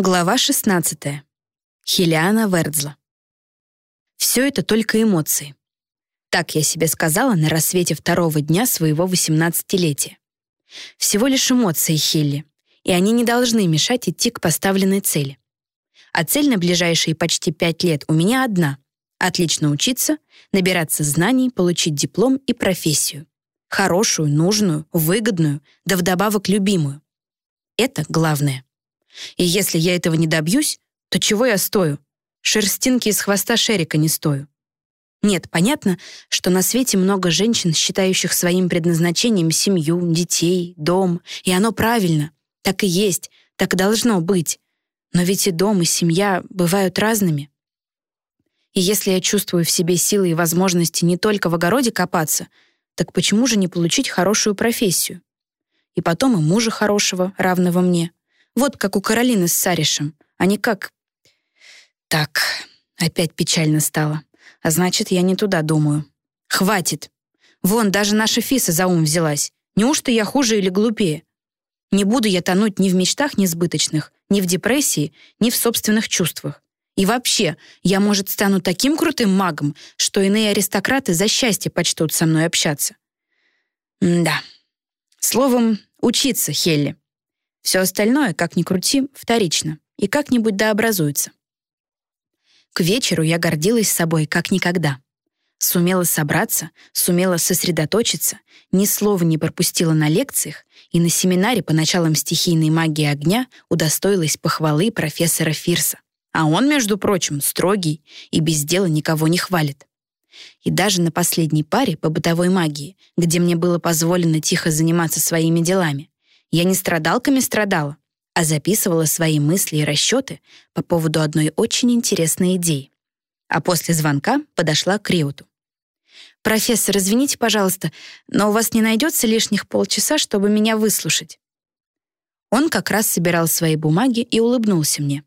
Глава 16. Хелиана Вердзла. Все это только эмоции. Так я себе сказала на рассвете второго дня своего 18-летия. Всего лишь эмоции Хелли, и они не должны мешать идти к поставленной цели. А цель на ближайшие почти пять лет у меня одна — отлично учиться, набираться знаний, получить диплом и профессию. Хорошую, нужную, выгодную, да вдобавок любимую. Это главное. И если я этого не добьюсь, то чего я стою? Шерстинки из хвоста Шерика не стою. Нет, понятно, что на свете много женщин, считающих своим предназначением семью, детей, дом, и оно правильно. Так и есть, так и должно быть. Но ведь и дом, и семья бывают разными. И если я чувствую в себе силы и возможности не только в огороде копаться, так почему же не получить хорошую профессию? И потом и мужа хорошего, равного мне. Вот как у Каролины с Саришем. Они как... Так, опять печально стало. А значит, я не туда думаю. Хватит. Вон, даже наша Фиса за ум взялась. Неужто я хуже или глупее? Не буду я тонуть ни в мечтах несбыточных, ни в депрессии, ни в собственных чувствах. И вообще, я, может, стану таким крутым магом, что иные аристократы за счастье почтут со мной общаться. М да. Словом, учиться, Хелли. Все остальное, как ни крути, вторично и как-нибудь дообразуется. К вечеру я гордилась собой как никогда. Сумела собраться, сумела сосредоточиться, ни слова не пропустила на лекциях и на семинаре по началам стихийной магии огня удостоилась похвалы профессора Фирса. А он, между прочим, строгий и без дела никого не хвалит. И даже на последней паре по бытовой магии, где мне было позволено тихо заниматься своими делами, я не страдалками страдала, а записывала свои мысли и расчеты по поводу одной очень интересной идеи. А после звонка подошла к Риуту. «Профессор, извините, пожалуйста, но у вас не найдется лишних полчаса, чтобы меня выслушать?» Он как раз собирал свои бумаги и улыбнулся мне.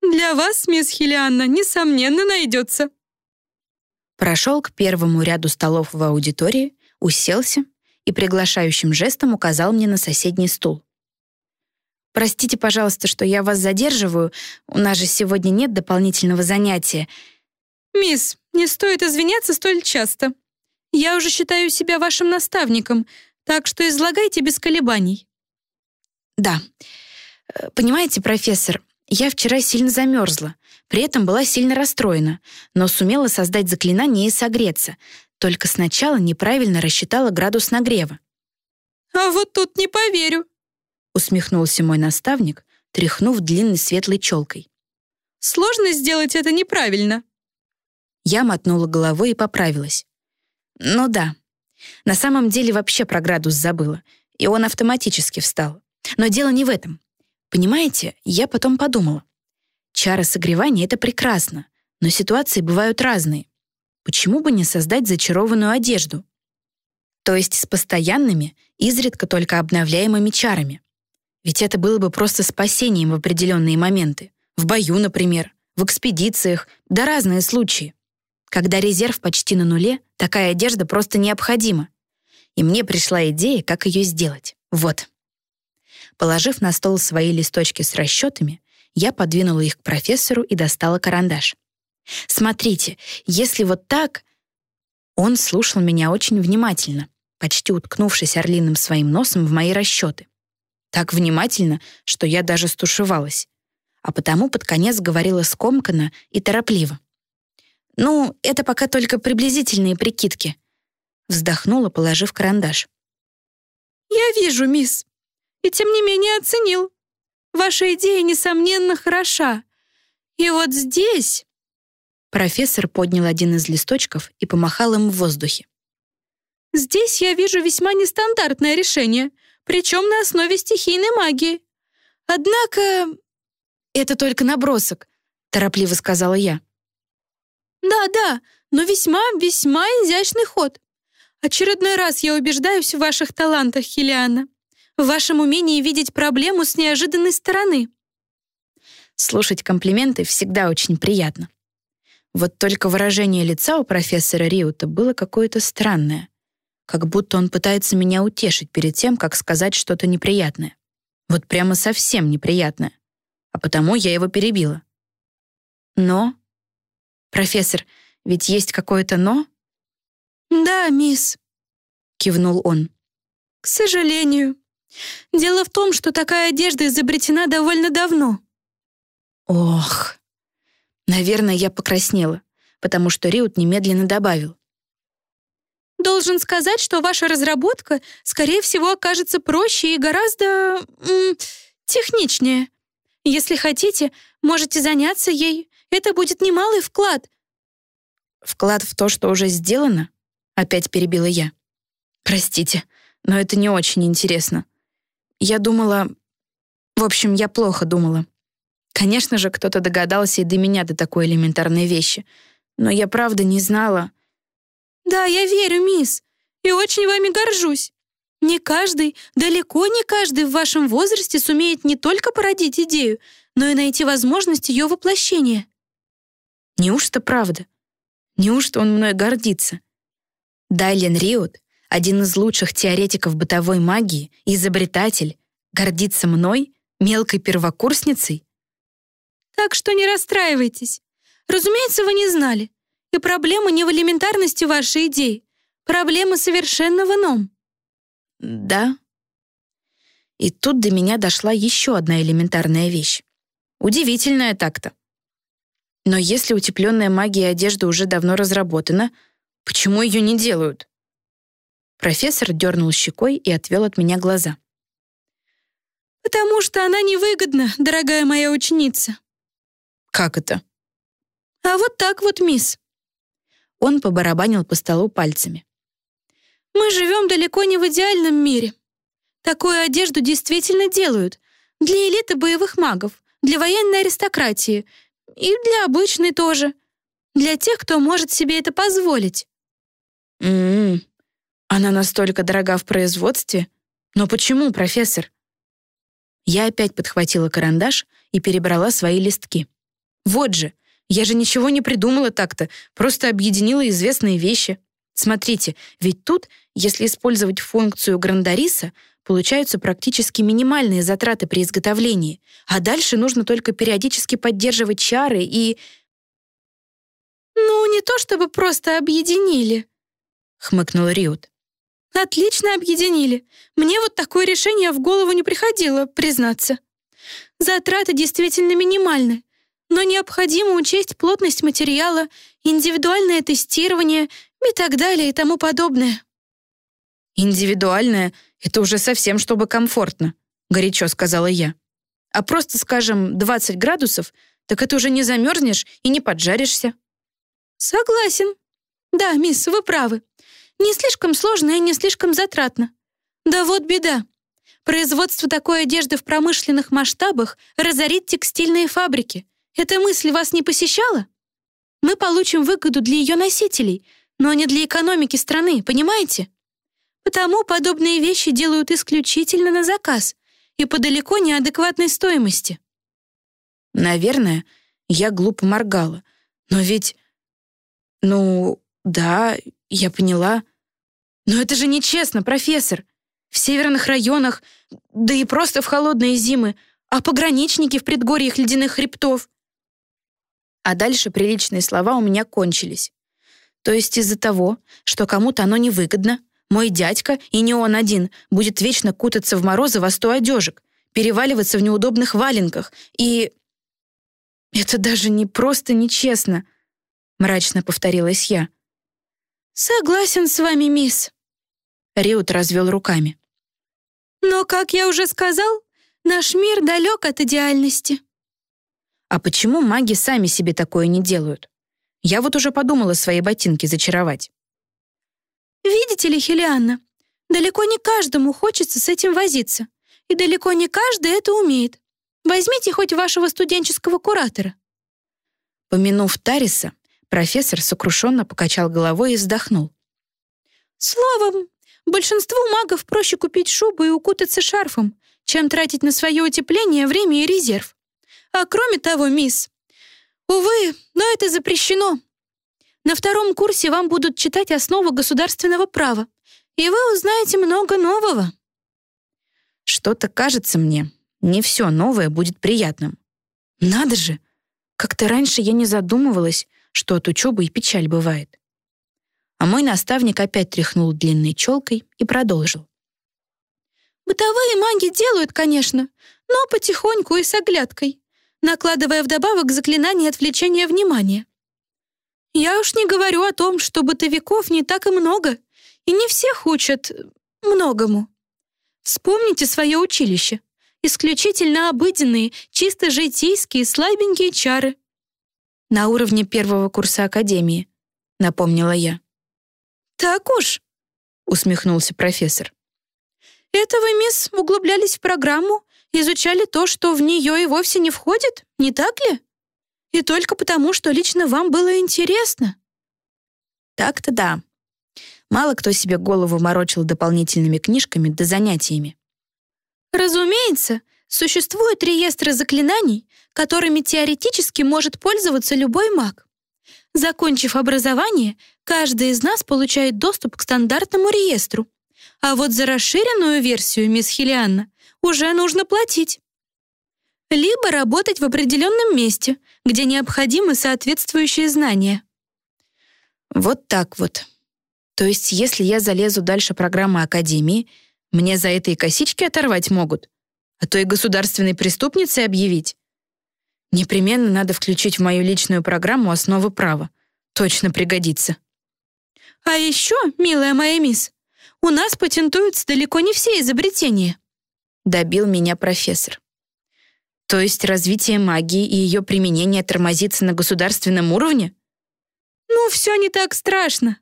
«Для вас, мисс Хелианна, несомненно, найдется». Прошел к первому ряду столов в аудитории, уселся и приглашающим жестом указал мне на соседний стул. «Простите, пожалуйста, что я вас задерживаю. У нас же сегодня нет дополнительного занятия». «Мисс, не стоит извиняться столь часто. Я уже считаю себя вашим наставником, так что излагайте без колебаний». «Да. Э, понимаете, профессор, я вчера сильно замерзла, при этом была сильно расстроена, но сумела создать заклинание и согреться, только сначала неправильно рассчитала градус нагрева. «А вот тут не поверю», — усмехнулся мой наставник, тряхнув длинной светлой челкой. «Сложно сделать это неправильно». Я мотнула головой и поправилась. «Ну да. На самом деле вообще про градус забыла, и он автоматически встал. Но дело не в этом. Понимаете, я потом подумала. Чары согревания — это прекрасно, но ситуации бывают разные. Почему бы не создать зачарованную одежду? То есть с постоянными, изредка только обновляемыми чарами. Ведь это было бы просто спасением в определенные моменты. В бою, например, в экспедициях, да разные случаи. Когда резерв почти на нуле, такая одежда просто необходима. И мне пришла идея, как ее сделать. Вот. Положив на стол свои листочки с расчетами, я подвинула их к профессору и достала карандаш. Смотрите, если вот так... Он слушал меня очень внимательно, почти уткнувшись орлиным своим носом в мои расчеты. Так внимательно, что я даже стушевалась. А потому под конец говорила скомканно и торопливо. «Ну, это пока только приблизительные прикидки», вздохнула, положив карандаш. «Я вижу, мисс, и тем не менее оценил. Ваша идея, несомненно, хороша. И вот здесь...» Профессор поднял один из листочков и помахал им в воздухе. «Здесь я вижу весьма нестандартное решение, причем на основе стихийной магии. Однако...» «Это только набросок», — торопливо сказала я. «Да-да, но весьма-весьма изящный ход. Очередной раз я убеждаюсь в ваших талантах, Хелиана, в вашем умении видеть проблему с неожиданной стороны». Слушать комплименты всегда очень приятно. Вот только выражение лица у профессора Риута было какое-то странное, как будто он пытается меня утешить перед тем, как сказать что-то неприятное. Вот прямо совсем неприятное. а потому я его перебила. «Но? Профессор, ведь есть какое-то «но»?» «Да, мисс», — кивнул он. «К сожалению. Дело в том, что такая одежда изобретена довольно давно». «Ох!» Наверное, я покраснела, потому что Риут немедленно добавил. Должен сказать, что ваша разработка, скорее всего, окажется проще и гораздо техничнее. Если хотите, можете заняться ей. Это будет немалый вклад. Вклад в то, что уже сделано? Опять перебила я. Простите, но это не очень интересно. Я думала... В общем, я плохо думала. Конечно же, кто-то догадался и до меня до такой элементарной вещи. Но я правда не знала... «Да, я верю, мисс, и очень вами горжусь. Не каждый, далеко не каждый в вашем возрасте сумеет не только породить идею, но и найти возможность ее воплощения». Неужто правда? Неужто он мной гордится? Дайлен Риот, один из лучших теоретиков бытовой магии, изобретатель, гордится мной, мелкой первокурсницей? Так что не расстраивайтесь. Разумеется, вы не знали. И проблема не в элементарности вашей идеи. Проблема совершенно в ином. Да. И тут до меня дошла еще одна элементарная вещь. Удивительная так-то. Но если утепленная магия одежды уже давно разработана, почему ее не делают? Профессор дернул щекой и отвел от меня глаза. «Потому что она невыгодна, дорогая моя ученица». «Как это?» «А вот так вот, мисс. Он побарабанил по столу пальцами. «Мы живем далеко не в идеальном мире. Такую одежду действительно делают. Для элиты боевых магов, для военной аристократии и для обычной тоже. Для тех, кто может себе это позволить». «М-м, она настолько дорога в производстве? Но почему, профессор?» Я опять подхватила карандаш и перебрала свои листки. «Вот же, я же ничего не придумала так-то, просто объединила известные вещи. Смотрите, ведь тут, если использовать функцию Грандариса, получаются практически минимальные затраты при изготовлении, а дальше нужно только периодически поддерживать чары и... «Ну, не то чтобы просто объединили», — хмыкнул Риут. «Отлично объединили. Мне вот такое решение в голову не приходило, признаться. Затраты действительно минимальны, но необходимо учесть плотность материала, индивидуальное тестирование и так далее и тому подобное. «Индивидуальное — это уже совсем чтобы комфортно», — горячо сказала я. «А просто, скажем, 20 градусов, так это уже не замерзнешь и не поджаришься». «Согласен. Да, мисс, вы правы. Не слишком сложно и не слишком затратно. Да вот беда. Производство такой одежды в промышленных масштабах разорит текстильные фабрики, эта мысль вас не посещала? Мы получим выгоду для ее носителей, но не для экономики страны, понимаете? Потому подобные вещи делают исключительно на заказ и по далеко неадекватной стоимости. Наверное, я глупо моргала. Но ведь... Ну, да, я поняла. Но это же нечестно, профессор. В северных районах, да и просто в холодные зимы, а пограничники в предгорьях ледяных хребтов. А дальше приличные слова у меня кончились. То есть из-за того, что кому-то оно невыгодно, мой дядька, и не он один, будет вечно кутаться в морозы во сто одежек, переваливаться в неудобных валенках и... «Это даже не просто нечестно», — мрачно повторилась я. «Согласен с вами, мисс». Риут развел руками. «Но, как я уже сказал, наш мир далек от идеальности». А почему маги сами себе такое не делают? Я вот уже подумала свои ботинки зачаровать. Видите ли, Хелианна, далеко не каждому хочется с этим возиться. И далеко не каждый это умеет. Возьмите хоть вашего студенческого куратора. Помянув Тариса, профессор сокрушенно покачал головой и вздохнул. Словом, большинству магов проще купить шубу и укутаться шарфом, чем тратить на свое утепление время и резерв. А кроме того, мисс, увы, но это запрещено. На втором курсе вам будут читать основы государственного права, и вы узнаете много нового. Что-то кажется мне, не все новое будет приятным. Надо же! Как-то раньше я не задумывалась, что от учебы и печаль бывает. А мой наставник опять тряхнул длинной челкой и продолжил. Бытовые маги делают, конечно, но потихоньку и с оглядкой, накладывая вдобавок заклинание отвлечения внимания. Я уж не говорю о том, что бытовиков не так и много, и не всех учат многому. Вспомните свое училище. Исключительно обыденные, чисто житейские, слабенькие чары. На уровне первого курса академии, напомнила я. Так уж, усмехнулся профессор. Это вы, мисс, углублялись в программу, изучали то, что в нее и вовсе не входит, не так ли? И только потому, что лично вам было интересно. Так-то да. Мало кто себе голову морочил дополнительными книжками да занятиями. Разумеется, существуют реестры заклинаний, которыми теоретически может пользоваться любой маг. Закончив образование, каждый из нас получает доступ к стандартному реестру, а вот за расширенную версию, мисс Хелианна, уже нужно платить. Либо работать в определенном месте, где необходимы соответствующие знания. Вот так вот. То есть, если я залезу дальше программы Академии, мне за это и косички оторвать могут, а то и государственной преступницей объявить. Непременно надо включить в мою личную программу основы права. Точно пригодится. А еще, милая моя мисс, у нас патентуются далеко не все изобретения. Добил меня профессор. То есть развитие магии и ее применение тормозится на государственном уровне? Ну, все не так страшно.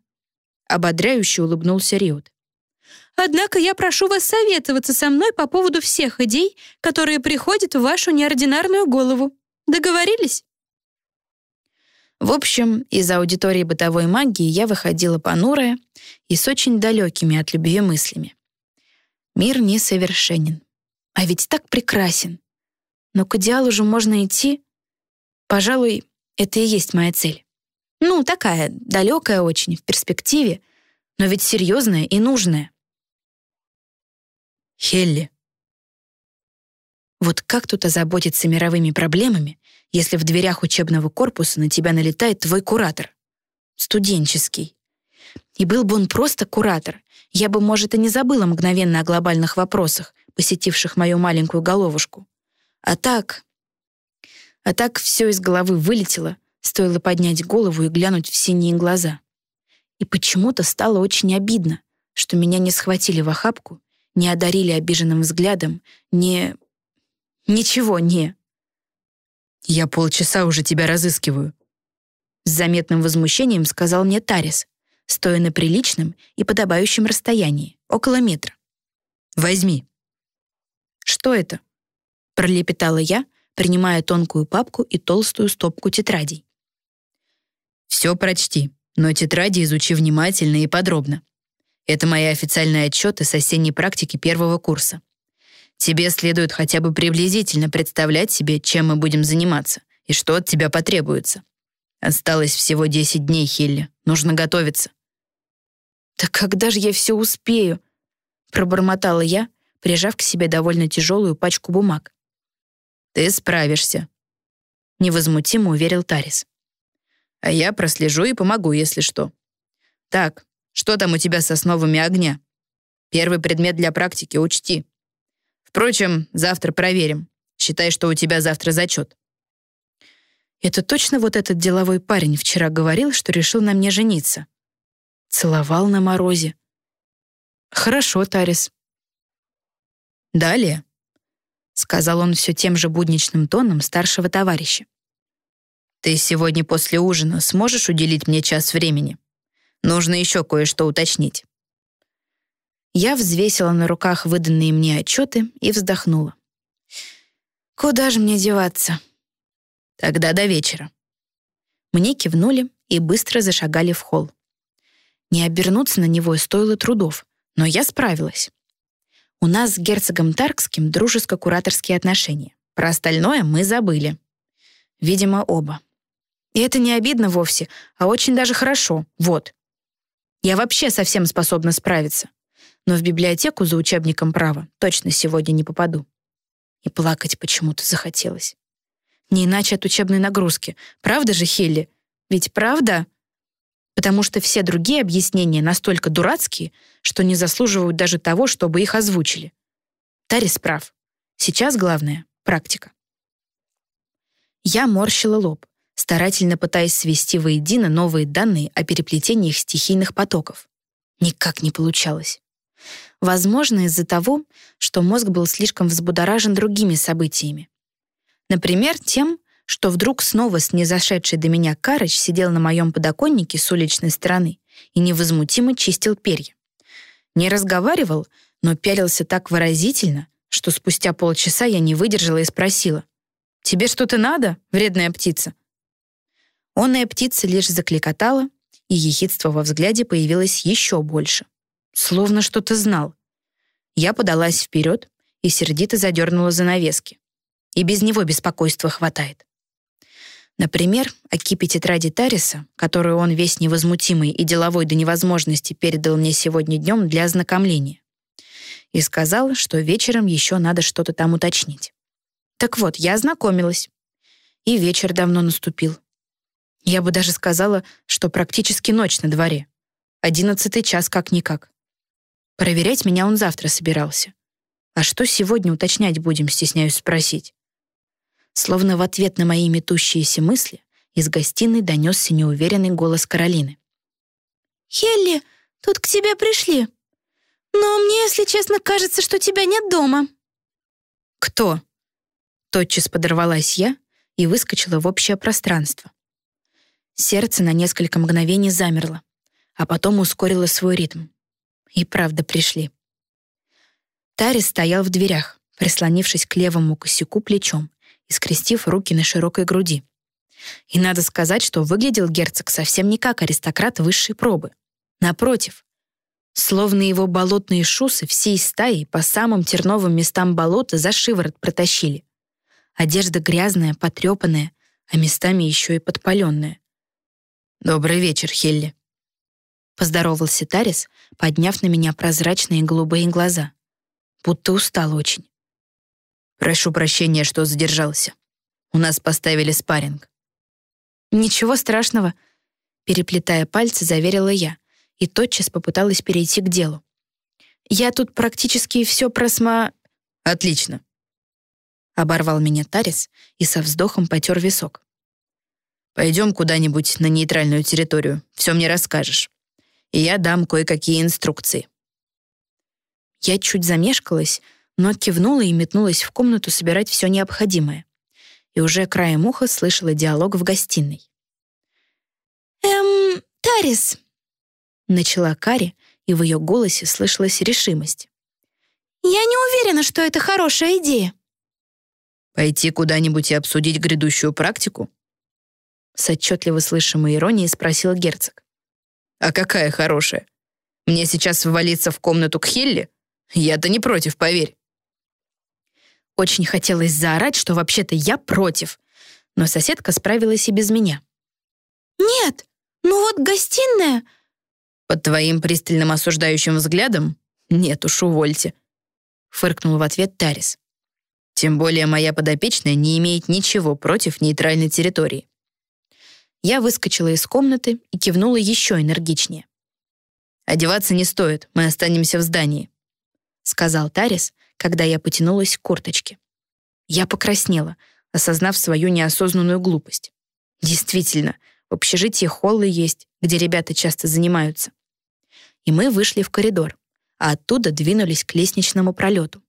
Ободряюще улыбнулся Риот. Однако я прошу вас советоваться со мной по поводу всех идей, которые приходят в вашу неординарную голову. Договорились? В общем, из аудитории бытовой магии я выходила понурая и с очень далекими от любви мыслями. Мир несовершенен, а ведь так прекрасен. Но к идеалу же можно идти. Пожалуй, это и есть моя цель. Ну, такая, далекая очень, в перспективе, но ведь серьезная и нужная. Хелли. Вот как тут озаботиться мировыми проблемами, если в дверях учебного корпуса на тебя налетает твой куратор. Студенческий. И был бы он просто куратор, я бы, может, и не забыла мгновенно о глобальных вопросах, посетивших мою маленькую головушку. А так... А так все из головы вылетело, стоило поднять голову и глянуть в синие глаза. И почему-то стало очень обидно, что меня не схватили в охапку, не одарили обиженным взглядом, не... Ничего не... «Я полчаса уже тебя разыскиваю», — с заметным возмущением сказал мне Тарис, стоя на приличном и подобающем расстоянии, около метра. «Возьми». «Что это?» — пролепетала я, принимая тонкую папку и толстую стопку тетрадей. «Все прочти, но тетради изучи внимательно и подробно. Это мои официальные отчеты с осенней практики первого курса. Тебе следует хотя бы приблизительно представлять себе, чем мы будем заниматься и что от тебя потребуется. Осталось всего 10 дней, Хилли. Нужно готовиться. «Так когда же я все успею?» Пробормотала я, прижав к себе довольно тяжелую пачку бумаг. «Ты справишься», — невозмутимо уверил Тарис. «А я прослежу и помогу, если что. Так, что там у тебя с основами огня? Первый предмет для практики учти. Впрочем, завтра проверим. Считай, что у тебя завтра зачет. Это точно вот этот деловой парень вчера говорил, что решил на мне жениться. Целовал на морозе. Хорошо, Тарис. Далее, сказал он все тем же будничным тоном старшего товарища. Ты сегодня после ужина сможешь уделить мне час времени? Нужно еще кое-что уточнить. Я взвесила на руках выданные мне отчеты и вздохнула. Куда же мне деваться? Тогда до вечера. Мне кивнули и быстро зашагали в холл. Не обернуться на него стоило трудов, но я справилась. У нас с герцогом Таркским дружеско-кураторские отношения. Про остальное мы забыли. Видимо, оба. И это не обидно вовсе, а очень даже хорошо. Вот. Я вообще совсем способна справиться но в библиотеку за учебником права точно сегодня не попаду. И плакать почему-то захотелось. Не иначе от учебной нагрузки. Правда же, Хелли? Ведь правда? Потому что все другие объяснения настолько дурацкие, что не заслуживают даже того, чтобы их озвучили. Тарис прав. Сейчас главное — практика. Я морщила лоб, старательно пытаясь свести воедино новые данные о переплетениях стихийных потоков. Никак не получалось. Возможно, из-за того, что мозг был слишком взбудоражен другими событиями. Например, тем, что вдруг снова снизошедший до меня Карыч сидел на моем подоконнике с уличной стороны и невозмутимо чистил перья. Не разговаривал, но пялился так выразительно, что спустя полчаса я не выдержала и спросила. «Тебе что-то надо, вредная птица?» Онная птица лишь закликотала, и ехидство во взгляде появилось еще больше. Словно что-то знал. Я подалась вперед и сердито задернула занавески. И без него беспокойства хватает. Например, о кипе тетради Тариса, которую он весь невозмутимый и деловой до невозможности передал мне сегодня днем для ознакомления. И сказал, что вечером еще надо что-то там уточнить. Так вот, я ознакомилась. И вечер давно наступил. Я бы даже сказала, что практически ночь на дворе. Одиннадцатый час как-никак. Проверять меня он завтра собирался. А что сегодня уточнять будем, стесняюсь спросить. Словно в ответ на мои метущиеся мысли из гостиной донесся неуверенный голос Каролины. «Хелли, тут к тебе пришли. Но мне, если честно, кажется, что тебя нет дома». «Кто?» Тотчас подорвалась я и выскочила в общее пространство. Сердце на несколько мгновений замерло, а потом ускорило свой ритм. И правда пришли. Тарис стоял в дверях, прислонившись к левому косяку плечом и скрестив руки на широкой груди. И надо сказать, что выглядел герцог совсем не как аристократ высшей пробы. Напротив, словно его болотные шусы всей стаи по самым терновым местам болота за шиворот протащили. Одежда грязная, потрепанная, а местами еще и подпаленная. «Добрый вечер, Хелли», — поздоровался Тарис, подняв на меня прозрачные голубые глаза. Будто устал очень. «Прошу прощения, что задержался. У нас поставили спарринг». «Ничего страшного», — переплетая пальцы, заверила я и тотчас попыталась перейти к делу. «Я тут практически все просма...» «Отлично», — оборвал меня Тарис и со вздохом потер висок. Пойдем куда-нибудь на нейтральную территорию, все мне расскажешь. И я дам кое-какие инструкции». Я чуть замешкалась, но кивнула и метнулась в комнату собирать все необходимое. И уже краем уха слышала диалог в гостиной. «Эм, Тарис», — начала Кари, и в ее голосе слышалась решимость. «Я не уверена, что это хорошая идея». «Пойти куда-нибудь и обсудить грядущую практику?» С отчетливо слышимой иронией спросил герцог. «А какая хорошая? Мне сейчас ввалиться в комнату к Хелли? Я-то не против, поверь». Очень хотелось заорать, что вообще-то я против, но соседка справилась и без меня. «Нет, ну вот гостиная...» «Под твоим пристальным осуждающим взглядом? Нет уж, увольте», — фыркнул в ответ Тарис. «Тем более моя подопечная не имеет ничего против нейтральной территории. Я выскочила из комнаты и кивнула еще энергичнее. «Одеваться не стоит, мы останемся в здании», — сказал Тарис, когда я потянулась к курточке. Я покраснела, осознав свою неосознанную глупость. Действительно, в общежитии холлы есть, где ребята часто занимаются. И мы вышли в коридор, а оттуда двинулись к лестничному пролету.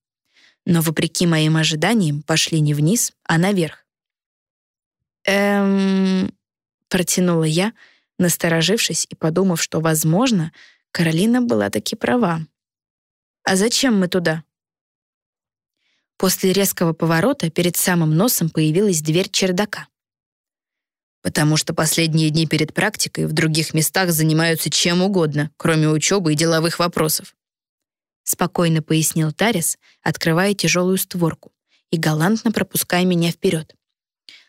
Но, вопреки моим ожиданиям, пошли не вниз, а наверх. «Эм...» Протянула я, насторожившись и подумав, что, возможно, Каролина была таки права. «А зачем мы туда?» После резкого поворота перед самым носом появилась дверь чердака. «Потому что последние дни перед практикой в других местах занимаются чем угодно, кроме учебы и деловых вопросов», спокойно пояснил Тарис, открывая тяжелую створку и галантно пропуская меня вперед.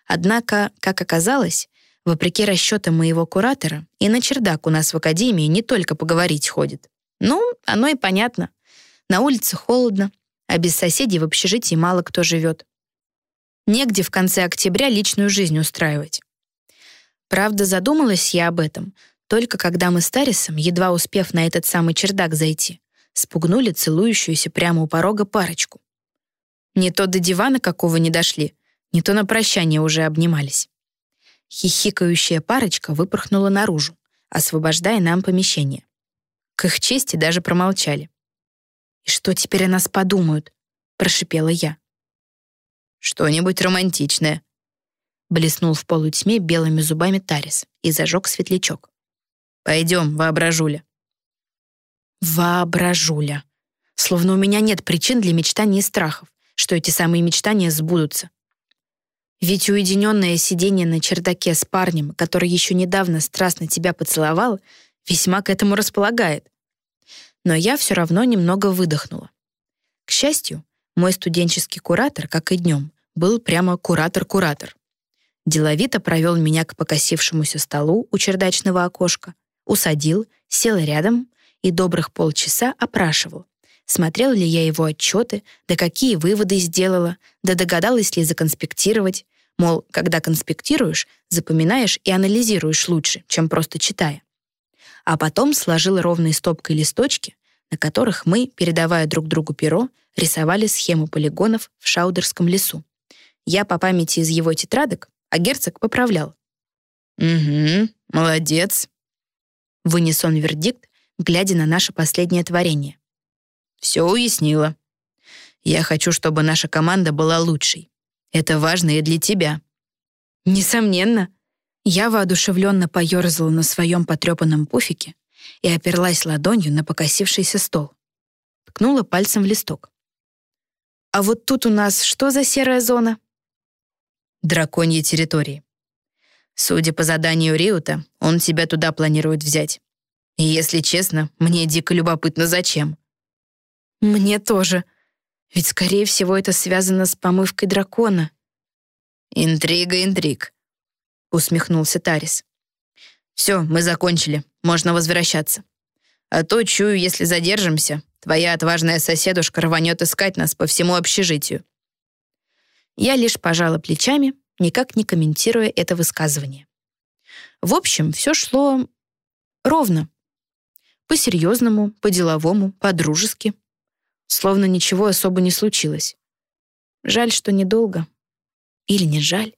Однако, как оказалось, Вопреки расчетам моего куратора, и на чердак у нас в академии не только поговорить ходит. Ну, оно и понятно. На улице холодно, а без соседей в общежитии мало кто живет. Негде в конце октября личную жизнь устраивать. Правда, задумалась я об этом, только когда мы с Тарисом, едва успев на этот самый чердак зайти, спугнули целующуюся прямо у порога парочку. Не то до дивана какого не дошли, не то на прощание уже обнимались. Хихикающая парочка выпорхнула наружу, освобождая нам помещение. К их чести даже промолчали. «И что теперь о нас подумают?» — прошипела я. «Что-нибудь романтичное», — блеснул в полутьме белыми зубами Тарис и зажег светлячок. «Пойдем, воображуля». Воображуля. Словно у меня нет причин для мечтаний и страхов, что эти самые мечтания сбудутся. Ведь уединенное сидение на чердаке с парнем, который еще недавно страстно тебя поцеловал, весьма к этому располагает. Но я все равно немного выдохнула. К счастью, мой студенческий куратор, как и днем, был прямо куратор-куратор. Деловито провел меня к покосившемуся столу у чердачного окошка, усадил, сел рядом и добрых полчаса опрашивал, смотрел ли я его отчеты, да какие выводы сделала, да догадалась ли законспектировать, Мол, когда конспектируешь, запоминаешь и анализируешь лучше, чем просто читая. А потом сложил ровной стопкой листочки, на которых мы, передавая друг другу перо, рисовали схему полигонов в Шаудерском лесу. Я по памяти из его тетрадок, а герцог поправлял. «Угу, молодец», — вынес он вердикт, глядя на наше последнее творение. «Все уяснила. Я хочу, чтобы наша команда была лучшей. Это важно и для тебя». «Несомненно». Я воодушевленно поерзала на своем потрепанном пуфике и оперлась ладонью на покосившийся стол. Ткнула пальцем в листок. «А вот тут у нас что за серая зона?» «Драконьи территории. Судя по заданию Риута, он тебя туда планирует взять. И если честно, мне дико любопытно, зачем». «Мне тоже», ведь, скорее всего, это связано с помывкой дракона. «Интрига, интриг», — усмехнулся Тарис. «Все, мы закончили. Можно возвращаться. А то, чую, если задержимся, твоя отважная соседушка рванет искать нас по всему общежитию». Я лишь пожала плечами, никак не комментируя это высказывание. В общем, все шло ровно. По-серьезному, по-деловому, по-дружески словно ничего особо не случилось. Жаль, что недолго. Или не жаль.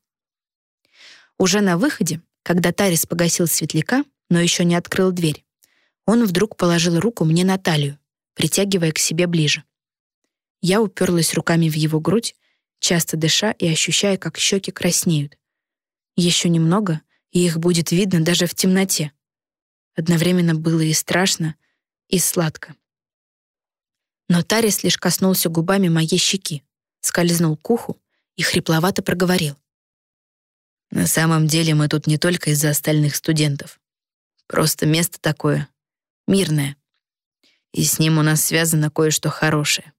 Уже на выходе, когда Тарис погасил светляка, но еще не открыл дверь, он вдруг положил руку мне на талию, притягивая к себе ближе. Я уперлась руками в его грудь, часто дыша и ощущая, как щеки краснеют. Еще немного, и их будет видно даже в темноте. Одновременно было и страшно, и сладко. Но Тарис лишь коснулся губами моей щеки, скользнул к уху и хрипловато проговорил. «На самом деле мы тут не только из-за остальных студентов. Просто место такое, мирное. И с ним у нас связано кое-что хорошее.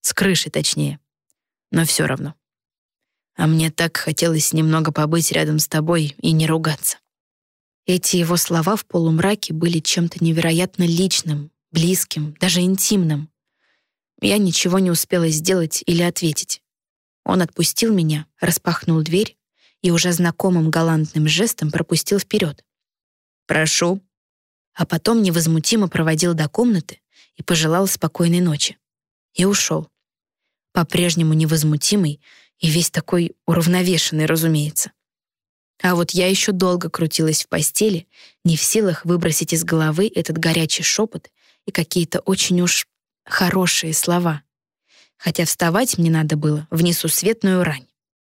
С крышей, точнее. Но все равно. А мне так хотелось немного побыть рядом с тобой и не ругаться». Эти его слова в полумраке были чем-то невероятно личным, близким, даже интимным. Я ничего не успела сделать или ответить. Он отпустил меня, распахнул дверь и уже знакомым галантным жестом пропустил вперед. «Прошу». А потом невозмутимо проводил до комнаты и пожелал спокойной ночи. И ушел. По-прежнему невозмутимый и весь такой уравновешенный, разумеется. А вот я еще долго крутилась в постели, не в силах выбросить из головы этот горячий шепот и какие-то очень уж хорошие слова. Хотя вставать мне надо было в несусветную рань.